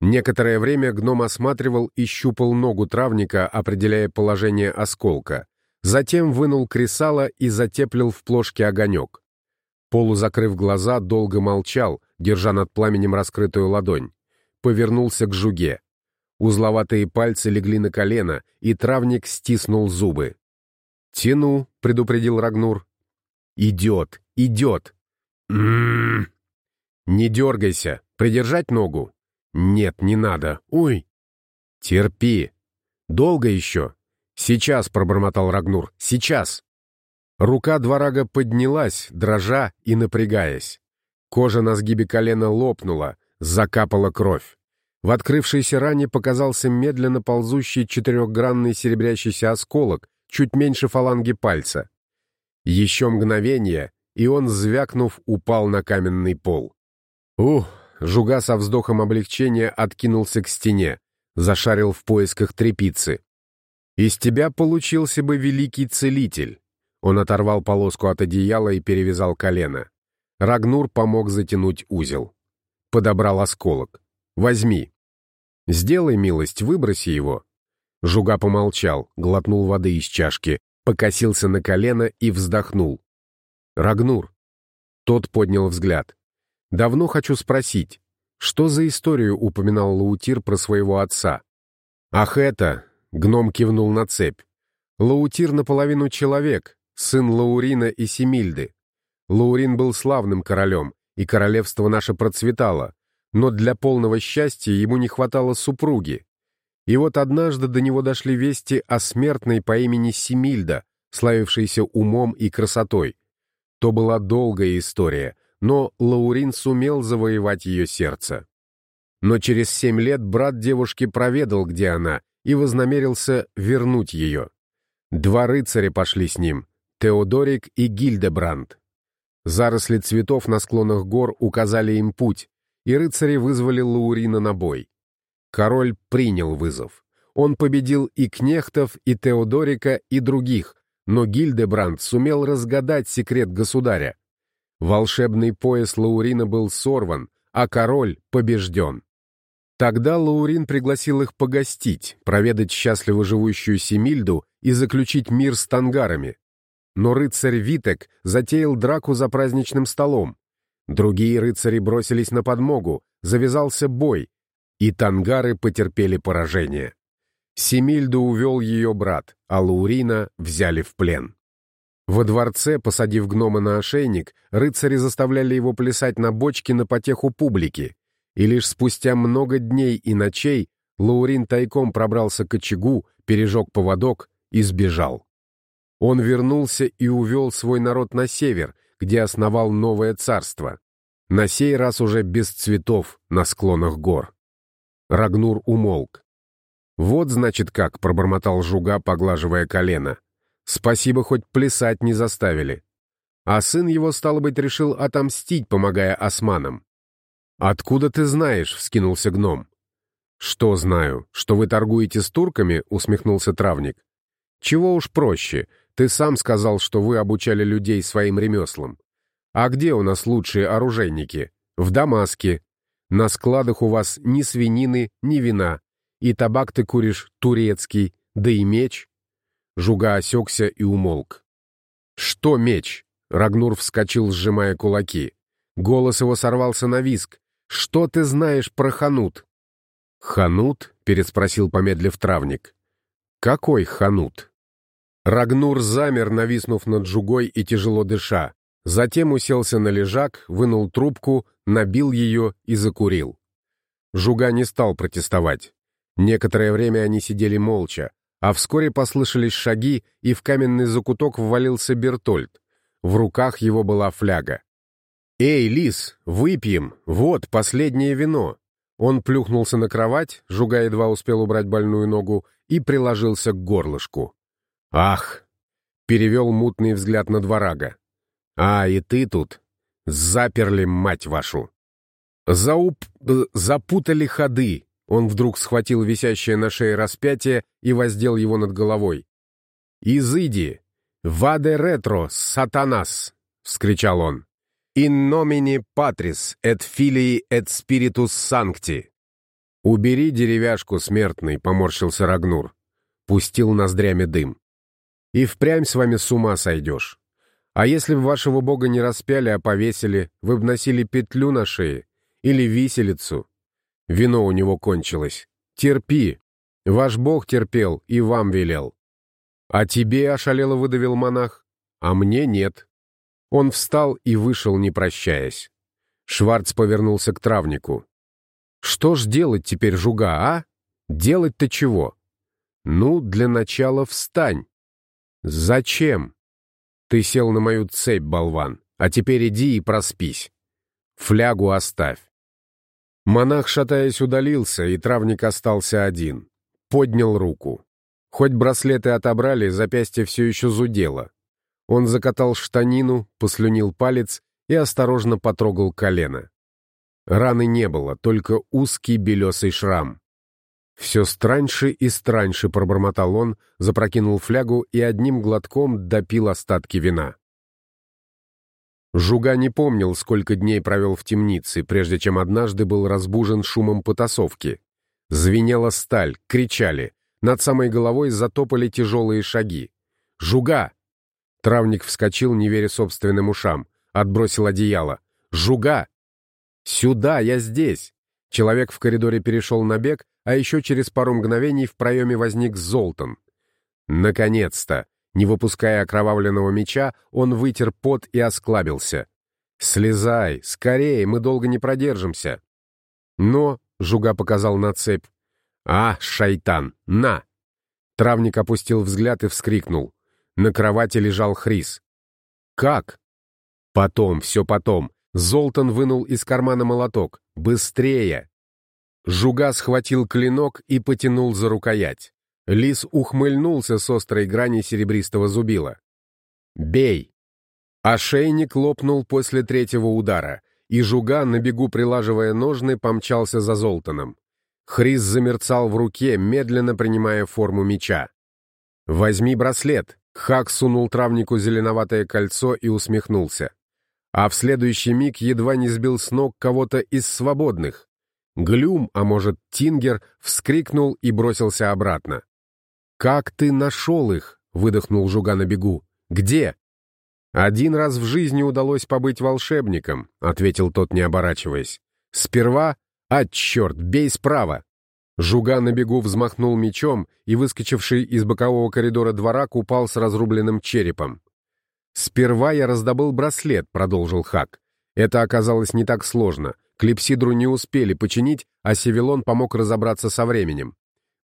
Некоторое время гном осматривал и щупал ногу травника, определяя положение осколка. Затем вынул кресало и затеплил в плошке огонек. Полузакрыв глаза, долго молчал, держа над пламенем раскрытую ладонь. Повернулся к жуге. Узловатые пальцы легли на колено, и травник стиснул зубы. «Тяну», — предупредил Рагнур. «Идет, идет!» «М-м-м!» «Не дергайся! Придержать ногу?» «Нет, не надо! Ой!» «Терпи! Долго еще?» «Сейчас!» — пробормотал Рагнур. «Сейчас!» Рука дворага поднялась, дрожа и напрягаясь. Кожа на сгибе колена лопнула, закапала кровь. В открывшейся ране показался медленно ползущий четырехгранный серебрящийся осколок, чуть меньше фаланги пальца. Еще мгновение, и он, звякнув, упал на каменный пол. Ух! Жуга со вздохом облегчения откинулся к стене, зашарил в поисках трепицы. «Из тебя получился бы великий целитель. Он оторвал полоску от одеяла и перевязал колено. Рагнур помог затянуть узел. Подобрал осколок. «Возьми». «Сделай милость, выброси его». Жуга помолчал, глотнул воды из чашки, покосился на колено и вздохнул. «Рагнур». Тот поднял взгляд. «Давно хочу спросить, что за историю упоминал Лаутир про своего отца?» «Ах это!» — гном кивнул на цепь. «Лаутир наполовину человек, сын Лаурина и Семильды. Лаурин был славным королем, и королевство наше процветало, но для полного счастья ему не хватало супруги. И вот однажды до него дошли вести о смертной по имени Семильда, славившейся умом и красотой. То была долгая история, но Лаурин сумел завоевать ее сердце. Но через семь лет брат девушки проведал, где она, и вознамерился вернуть ее. Два рыцаря пошли с ним, Теодорик и Гильдебранд. Заросли цветов на склонах гор указали им путь, и рыцари вызвали Лаурина на бой. Король принял вызов. Он победил и Кнехтов, и Теодорика, и других, но Гильдебранд сумел разгадать секрет государя. Волшебный пояс Лаурина был сорван, а король побежден. Тогда Лаурин пригласил их погостить, проведать счастливо живущую Семильду и заключить мир с тангарами. Но рыцарь Витек затеял драку за праздничным столом. Другие рыцари бросились на подмогу, завязался бой, и тангары потерпели поражение. Семильду увел ее брат, а Лаурина взяли в плен. Во дворце, посадив гнома на ошейник, рыцари заставляли его плясать на бочке на потеху публики, и лишь спустя много дней и ночей Лаурин тайком пробрался к очагу, пережег поводок и сбежал. Он вернулся и увел свой народ на север, где основал новое царство. На сей раз уже без цветов на склонах гор. Рагнур умолк. «Вот, значит, как», — пробормотал Жуга, поглаживая колено. «Спасибо, хоть плясать не заставили». А сын его, стало быть, решил отомстить, помогая османам. «Откуда ты знаешь?» — вскинулся гном. «Что знаю? Что вы торгуете с турками?» — усмехнулся травник. «Чего уж проще. Ты сам сказал, что вы обучали людей своим ремеслам. А где у нас лучшие оружейники? В Дамаске. На складах у вас ни свинины, ни вина. И табак ты куришь турецкий, да и меч». Жуга осекся и умолк. «Что меч?» — Рагнур вскочил, сжимая кулаки. Голос его сорвался на виск. «Что ты знаешь про Ханут?» «Ханут?» — переспросил помедлив травник. «Какой Ханут?» Рагнур замер, нависнув над жугой и тяжело дыша. Затем уселся на лежак, вынул трубку, набил ее и закурил. Жуга не стал протестовать. Некоторое время они сидели молча, а вскоре послышались шаги, и в каменный закуток ввалился Бертольд. В руках его была фляга. «Эй, лис, выпьем! Вот, последнее вино!» Он плюхнулся на кровать, Жуга едва успел убрать больную ногу, и приложился к горлышку. «Ах!» — перевел мутный взгляд на дворага. «А, и ты тут? Заперли, мать вашу!» Зауп... запутали ходы. Он вдруг схватил висящее на шее распятие и воздел его над головой. «Изыди! Ваде ретро, сатанас!» — вскричал он. «In nomine patris et filii et spiritus sancti». «Убери деревяшку, смертный», — поморщился Рагнур. Пустил ноздрями дым. «И впрямь с вами с ума сойдешь. А если бы вашего бога не распяли, а повесили, вы бы носили петлю на шее или виселицу. Вино у него кончилось. Терпи. Ваш бог терпел и вам велел. А тебе, — ошалело выдавил монах, — а мне нет. Он встал и вышел, не прощаясь. Шварц повернулся к травнику. «Что ж делать теперь, жуга, а? Делать-то чего?» «Ну, для начала встань». «Зачем?» «Ты сел на мою цепь, болван, а теперь иди и проспись. Флягу оставь». Монах, шатаясь, удалился, и травник остался один. Поднял руку. Хоть браслеты отобрали, запястье все еще зудело. Он закатал штанину, послюнил палец и осторожно потрогал колено. Раны не было, только узкий белесый шрам. Все страньше и страньше пробормотал он, запрокинул флягу и одним глотком допил остатки вина. Жуга не помнил, сколько дней провел в темнице, прежде чем однажды был разбужен шумом потасовки. Звенела сталь, кричали. Над самой головой затопали тяжелые шаги. «Жуга!» Травник вскочил, не веря собственным ушам. Отбросил одеяло. «Жуга!» «Сюда, я здесь!» Человек в коридоре перешел на бег, а еще через пару мгновений в проеме возник Золтан. Наконец-то! Не выпуская окровавленного меча, он вытер пот и осклабился. «Слезай! Скорее, мы долго не продержимся!» «Но!» — Жуга показал на цепь. «А, шайтан! На!» Травник опустил взгляд и вскрикнул. На кровати лежал Хрис. «Как?» «Потом, все потом». Золтан вынул из кармана молоток. «Быстрее!» Жуга схватил клинок и потянул за рукоять. Лис ухмыльнулся с острой грани серебристого зубила. «Бей!» Ошейник лопнул после третьего удара, и Жуга, на бегу прилаживая ножны, помчался за Золтаном. Хрис замерцал в руке, медленно принимая форму меча. «Возьми браслет!» Хак сунул травнику зеленоватое кольцо и усмехнулся. А в следующий миг едва не сбил с ног кого-то из свободных. Глюм, а может, Тингер, вскрикнул и бросился обратно. «Как ты нашел их?» — выдохнул Жуга на бегу. «Где?» «Один раз в жизни удалось побыть волшебником», — ответил тот, не оборачиваясь. «Сперва... А, черт, бей справа!» Жуга на бегу взмахнул мечом, и выскочивший из бокового коридора дворак упал с разрубленным черепом. «Сперва я раздобыл браслет», — продолжил Хак. «Это оказалось не так сложно. Клипсидру не успели починить, а Севилон помог разобраться со временем.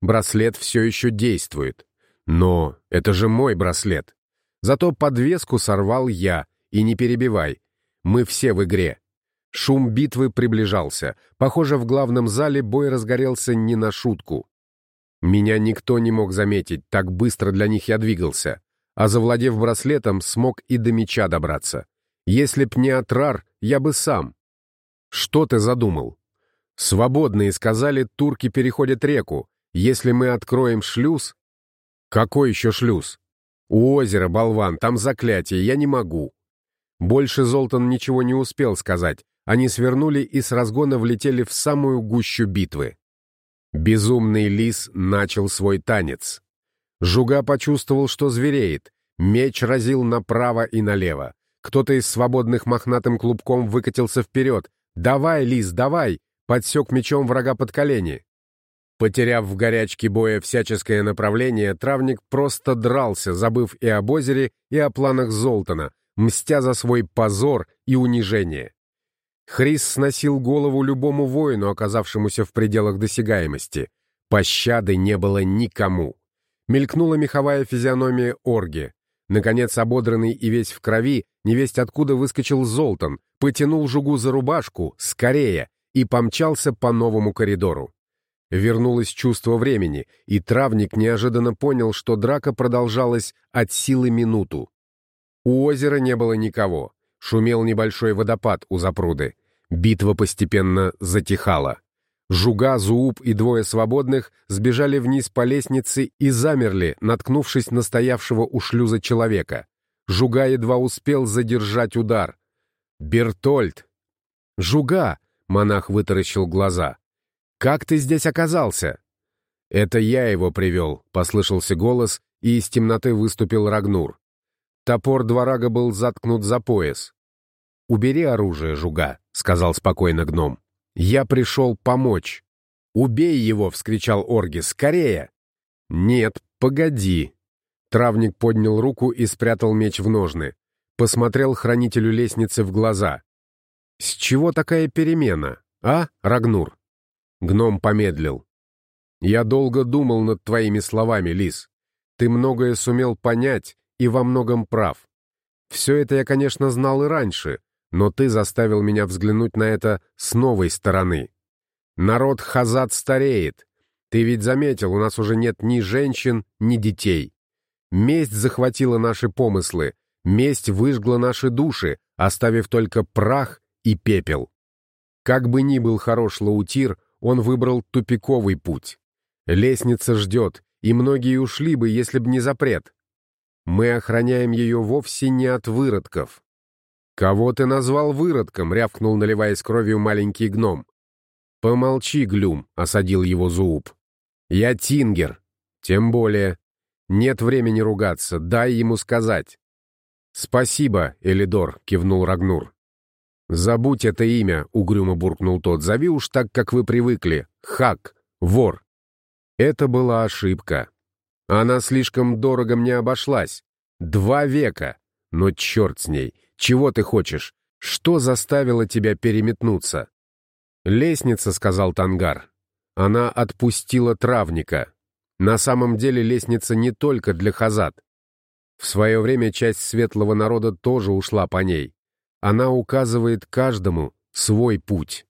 Браслет все еще действует. Но это же мой браслет. Зато подвеску сорвал я, и не перебивай. Мы все в игре. Шум битвы приближался. Похоже, в главном зале бой разгорелся не на шутку. Меня никто не мог заметить, так быстро для них я двигался. А завладев браслетом, смог и до меча добраться. Если б не Атрар, я бы сам. Что ты задумал? Свободные сказали, турки переходят реку. Если мы откроем шлюз... Какой еще шлюз? У озера, болван, там заклятие, я не могу. Больше Золтан ничего не успел сказать. Они свернули и с разгона влетели в самую гущу битвы. Безумный лис начал свой танец. Жуга почувствовал, что звереет. Меч разил направо и налево. Кто-то из свободных мохнатым клубком выкатился вперед. «Давай, лис, давай!» Подсек мечом врага под колени. Потеряв в горячке боя всяческое направление, травник просто дрался, забыв и об озере, и о планах Золтана, мстя за свой позор и унижение. Хрис сносил голову любому воину, оказавшемуся в пределах досягаемости. Пощады не было никому. Мелькнула меховая физиономия Орги. Наконец, ободранный и весь в крови, невесть откуда выскочил Золтан, потянул жугу за рубашку, скорее, и помчался по новому коридору. Вернулось чувство времени, и травник неожиданно понял, что драка продолжалась от силы минуту. У озера не было никого. Шумел небольшой водопад у запруды. Битва постепенно затихала. Жуга, Зууп и двое свободных сбежали вниз по лестнице и замерли, наткнувшись на стоявшего у шлюза человека. Жуга едва успел задержать удар. «Бертольд!» «Жуга!» — монах вытаращил глаза. «Как ты здесь оказался?» «Это я его привел», — послышался голос, и из темноты выступил Рагнур. Топор Дварага был заткнут за пояс. «Убери оружие, жуга», — сказал спокойно гном. «Я пришел помочь». «Убей его!» — вскричал Орги. «Скорее!» «Нет, погоди!» Травник поднял руку и спрятал меч в ножны. Посмотрел хранителю лестницы в глаза. «С чего такая перемена, а, Рагнур?» Гном помедлил. «Я долго думал над твоими словами, Лис. Ты многое сумел понять и во многом прав. Все это я, конечно, знал и раньше, но ты заставил меня взглянуть на это с новой стороны. Народ Хазат стареет. Ты ведь заметил, у нас уже нет ни женщин, ни детей. Месть захватила наши помыслы, месть выжгла наши души, оставив только прах и пепел. Как бы ни был хорош Лаутир, он выбрал тупиковый путь. Лестница ждет, и многие ушли бы, если б не запрет. Мы охраняем ее вовсе не от выродков. «Кого ты назвал выродком?» — рявкнул, наливаясь кровью маленький гном. «Помолчи, Глюм», — осадил его Зууп. «Я Тингер. Тем более. Нет времени ругаться, дай ему сказать». «Спасибо, Элидор», — кивнул Рагнур. «Забудь это имя», — угрюмо буркнул тот. «Зови уж так, как вы привыкли. Хак. Вор». Это была ошибка. Она слишком дорого мне обошлась. Два века. Но черт с ней. Чего ты хочешь? Что заставило тебя переметнуться? «Лестница», — сказал Тангар. Она отпустила травника. На самом деле лестница не только для хазат. В свое время часть светлого народа тоже ушла по ней. Она указывает каждому свой путь.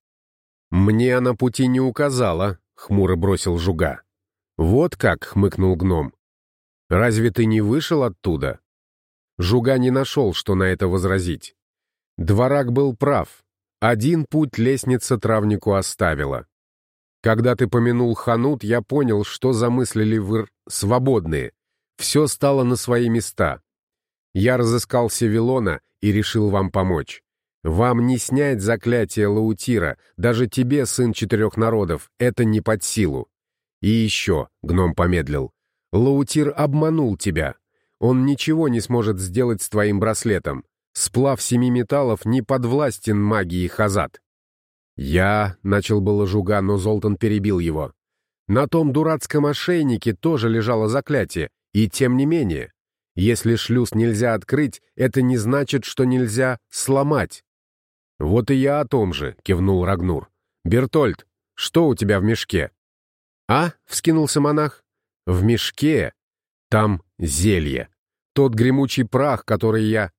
«Мне она пути не указала», — хмуро бросил Жуга. «Вот как», — хмыкнул гном. «Разве ты не вышел оттуда?» Жуга не нашел, что на это возразить. Дворак был прав. Один путь лестница травнику оставила. Когда ты помянул ханут, я понял, что замыслили вы свободные. Все стало на свои места. Я разыскал Севилона и решил вам помочь. Вам не снять заклятие Лаутира, даже тебе, сын четырех народов, это не под силу. И еще, — гном помедлил, — Лаутир обманул тебя. Он ничего не сможет сделать с твоим браслетом. Сплав семи металлов не подвластен магии Хазат. Я, — начал было жуга, но Золтан перебил его. На том дурацком ошейнике тоже лежало заклятие, и тем не менее. Если шлюз нельзя открыть, это не значит, что нельзя сломать. «Вот и я о том же», — кивнул Рагнур. «Бертольд, что у тебя в мешке?» «А?» — вскинулся монах. «В мешке? Там зелье. Тот гремучий прах, который я...»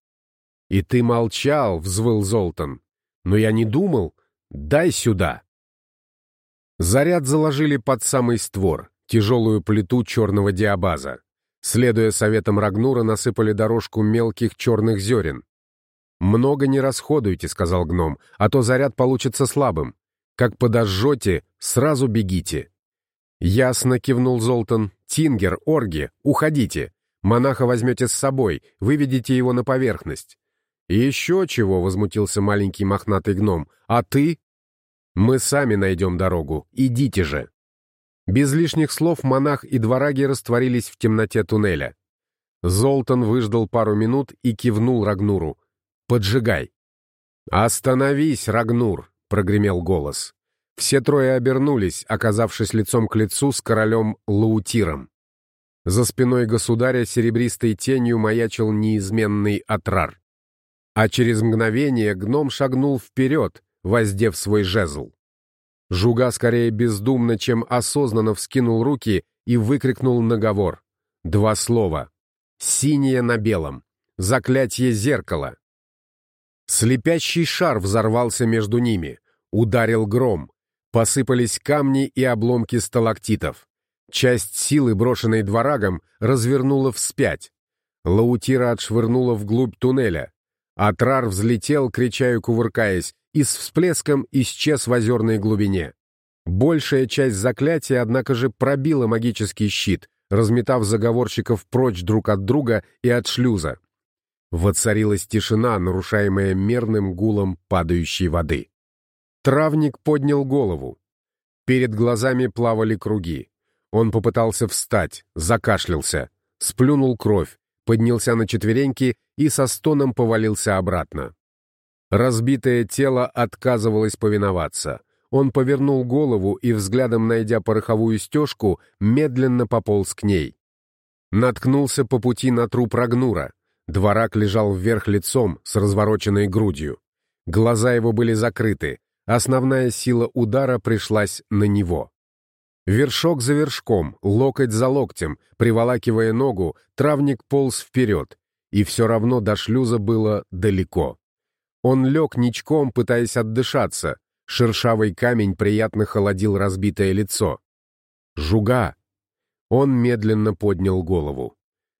«И ты молчал», — взвыл Золтан. «Но я не думал. Дай сюда». Заряд заложили под самый створ, тяжелую плиту черного диабаза. Следуя советам Рагнура, насыпали дорожку мелких черных зерен. «Много не расходуйте», — сказал гном, — «а то заряд получится слабым. Как подожжете, сразу бегите». «Ясно», — кивнул Золтан. «Тингер, Орги, уходите. Монаха возьмете с собой, выведите его на поверхность». «И еще чего?» — возмутился маленький мохнатый гном. «А ты?» «Мы сами найдем дорогу. Идите же». Без лишних слов монах и двораги растворились в темноте туннеля. Золтан выждал пару минут и кивнул Рагнуру. «Поджигай!» «Остановись, Рагнур!» — прогремел голос. Все трое обернулись, оказавшись лицом к лицу с королем Лаутиром. За спиной государя серебристой тенью маячил неизменный Атрар. А через мгновение гном шагнул вперед, воздев свой жезл. Жуга скорее бездумно, чем осознанно вскинул руки и выкрикнул наговор. Два слова. Синее на белом. Заклятие зеркала. Слепящий шар взорвался между ними. Ударил гром. Посыпались камни и обломки сталактитов. Часть силы, брошенной дворагом, развернула вспять. Лаутира отшвырнула вглубь туннеля. Атрар взлетел, крича и кувыркаясь, и с всплеском исчез в озерной глубине. Большая часть заклятия, однако же, пробила магический щит, разметав заговорщиков прочь друг от друга и от шлюза. Воцарилась тишина, нарушаемая мерным гулом падающей воды. Травник поднял голову. Перед глазами плавали круги. Он попытался встать, закашлялся, сплюнул кровь, поднялся на четвереньки и со стоном повалился обратно. Разбитое тело отказывалось повиноваться. Он повернул голову и, взглядом найдя пороховую стежку, медленно пополз к ней. Наткнулся по пути на труп Рагнура. Дворак лежал вверх лицом с развороченной грудью. Глаза его были закрыты. Основная сила удара пришлась на него. Вершок за вершком, локоть за локтем, приволакивая ногу, травник полз вперед, и все равно до шлюза было далеко. Он лег ничком, пытаясь отдышаться. Шершавый камень приятно холодил разбитое лицо. «Жуга!» Он медленно поднял голову.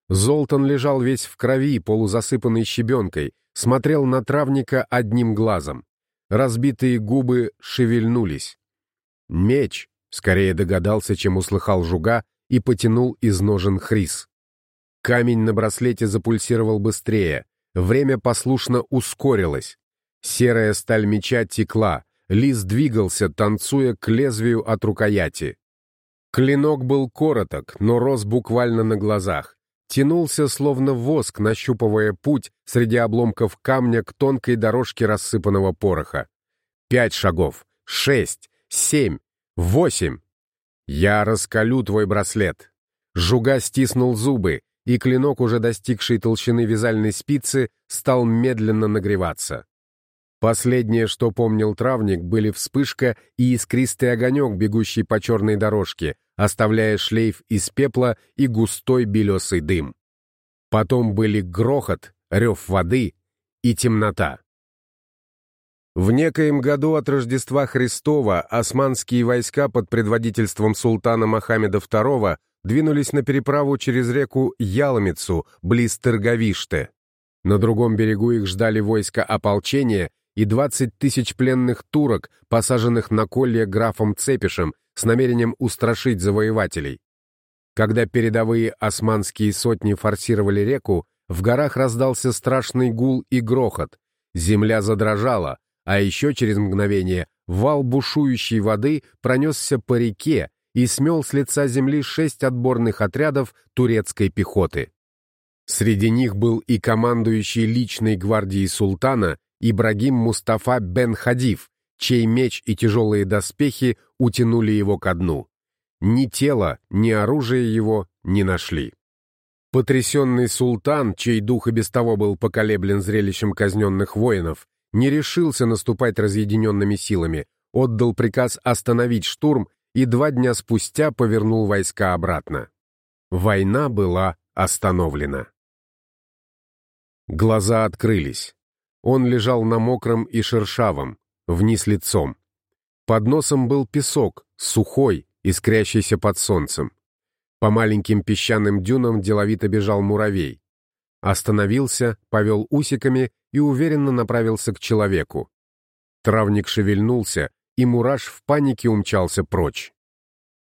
Золтан лежал весь в крови, полузасыпанный щебенкой, смотрел на травника одним глазом. Разбитые губы шевельнулись. «Меч!» — скорее догадался, чем услыхал жуга, и потянул из ножен хрис. Камень на браслете запульсировал быстрее, Время послушно ускорилось. Серая сталь меча текла, лис двигался, танцуя к лезвию от рукояти. Клинок был короток, но рос буквально на глазах. Тянулся, словно воск, нащупывая путь среди обломков камня к тонкой дорожке рассыпанного пороха. Пять шагов, шесть, семь, восемь. Я раскалю твой браслет. Жуга стиснул зубы, и клинок, уже достигший толщины вязальной спицы, стал медленно нагреваться. Последнее, что помнил травник, были вспышка и искристый огонек, бегущий по черной дорожке, оставляя шлейф из пепла и густой белесый дым. Потом были грохот, рев воды и темнота. В некоем году от Рождества Христова османские войска под предводительством султана Мохаммеда II двинулись на переправу через реку Яломицу, близ Терговиште. На другом берегу их ждали войска ополчения и 20 тысяч пленных турок, посаженных на колье графом Цепишем с намерением устрашить завоевателей. Когда передовые османские сотни форсировали реку, в горах раздался страшный гул и грохот. Земля задрожала, а еще через мгновение вал бушующей воды пронесся по реке и смел с лица земли шесть отборных отрядов турецкой пехоты. Среди них был и командующий личной гвардией султана Ибрагим Мустафа бен Хадив, чей меч и тяжелые доспехи утянули его ко дну. Ни тело, ни оружие его не нашли. Потрясенный султан, чей дух и без того был поколеблен зрелищем казненных воинов, не решился наступать разъединенными силами, отдал приказ остановить штурм и два дня спустя повернул войска обратно. Война была остановлена. Глаза открылись. Он лежал на мокром и шершавом, вниз лицом. Под носом был песок, сухой, искрящийся под солнцем. По маленьким песчаным дюнам деловито бежал муравей. Остановился, повел усиками и уверенно направился к человеку. Травник шевельнулся, и мураш в панике умчался прочь.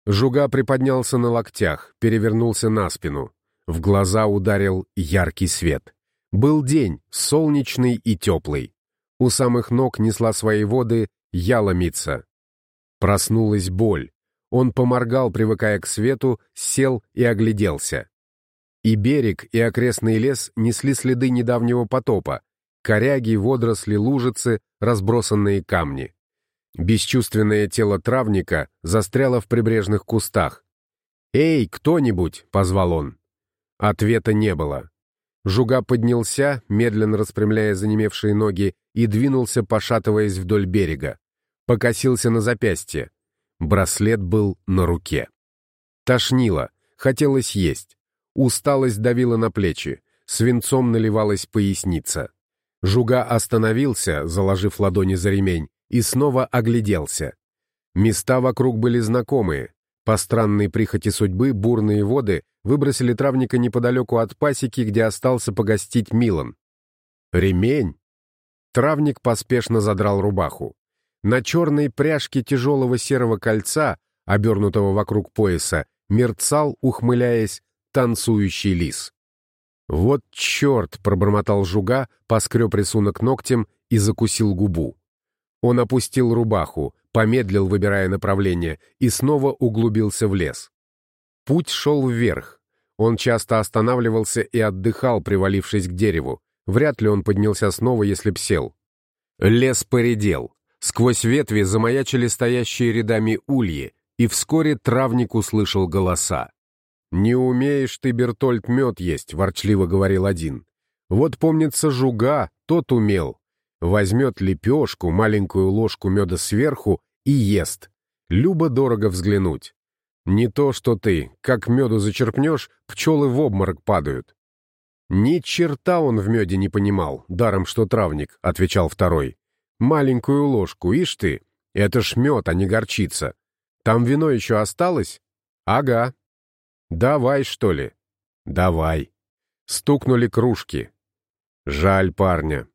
Жуга приподнялся на локтях, перевернулся на спину. В глаза ударил яркий свет. Был день, солнечный и теплый. У самых ног несла свои воды яломица. Проснулась боль. Он поморгал, привыкая к свету, сел и огляделся. И берег, и окрестный лес несли следы недавнего потопа, коряги, водоросли, лужицы, разбросанные камни. Бесчувственное тело травника застряло в прибрежных кустах. «Эй, кто-нибудь!» — позвал он. Ответа не было. Жуга поднялся, медленно распрямляя занемевшие ноги, и двинулся, пошатываясь вдоль берега. Покосился на запястье. Браслет был на руке. Тошнило, хотелось есть. Усталость давила на плечи, свинцом наливалась поясница. Жуга остановился, заложив ладони за ремень, и снова огляделся. Места вокруг были знакомые. По странной прихоти судьбы бурные воды выбросили травника неподалеку от пасеки, где остался погостить Милан. Ремень? Травник поспешно задрал рубаху. На черной пряжке тяжелого серого кольца, обернутого вокруг пояса, мерцал, ухмыляясь, танцующий лис. «Вот черт!» — пробормотал жуга, поскреб рисунок ногтем и закусил губу. Он опустил рубаху, помедлил, выбирая направление, и снова углубился в лес. Путь шел вверх. Он часто останавливался и отдыхал, привалившись к дереву. Вряд ли он поднялся снова, если б сел. Лес поредел. Сквозь ветви замаячили стоящие рядами ульи, и вскоре травник услышал голоса. «Не умеешь ты, Бертольд, мед есть», — ворчливо говорил один. «Вот, помнится, жуга, тот умел. Возьмет лепешку, маленькую ложку меда сверху и ест. Любо-дорого взглянуть. Не то, что ты, как меду зачерпнешь, пчелы в обморок падают». «Ни черта он в меде не понимал, даром что травник», — отвечал второй. Маленькую ложку, ишь ты. Это ж мед, а не горчица. Там вино еще осталось? Ага. Давай, что ли? Давай. Стукнули кружки. Жаль парня.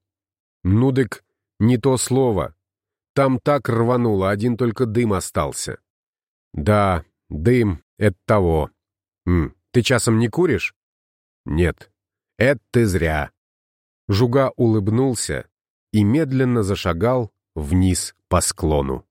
Ну дык, не то слово. Там так рвануло, один только дым остался. Да, дым, это того. М, ты часом не куришь? Нет. Это ты зря. Жуга улыбнулся, и медленно зашагал вниз по склону.